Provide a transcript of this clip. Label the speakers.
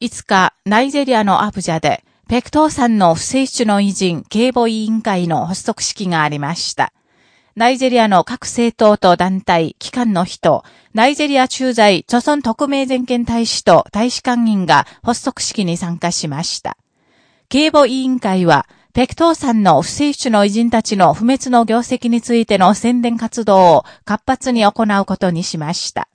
Speaker 1: 5日、ナイジェリアのアブジャで、ペクトーさんの不正主の偉人警護委員会の発足式がありました。ナイジェリアの各政党と団体、機関の人、ナイジェリア駐在、著村特命全権大使と大使館員が発足式に参加しました。警護委員会は、ペクトーさんの不正主の偉人たちの不滅の業績についての宣伝活動を活発に行うことにしました。